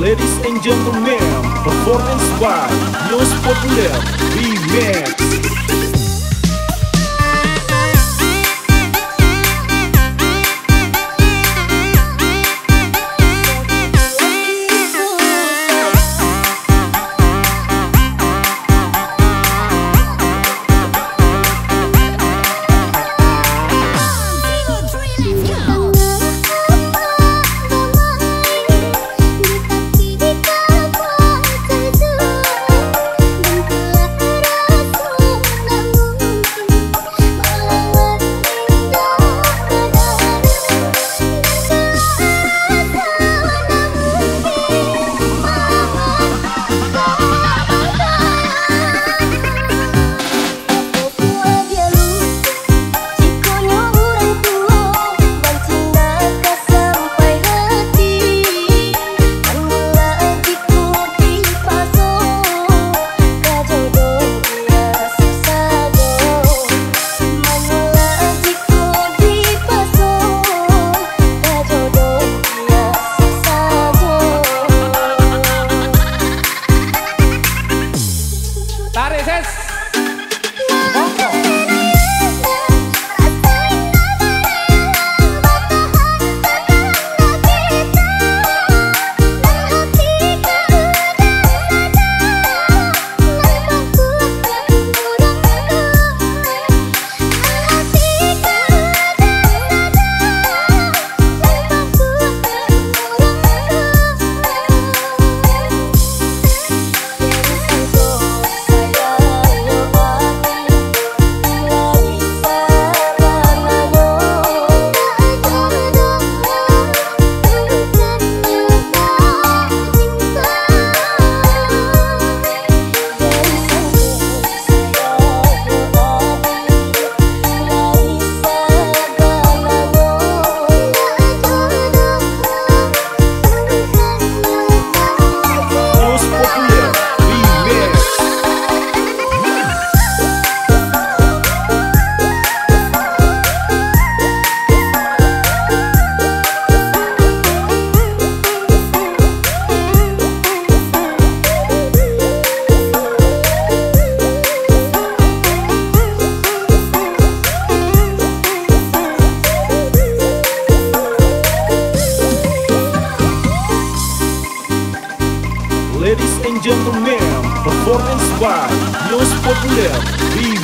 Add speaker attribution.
Speaker 1: Ladies and gentlemen, performance by Los Popular Remix. gentlemen, performance by Los Popular,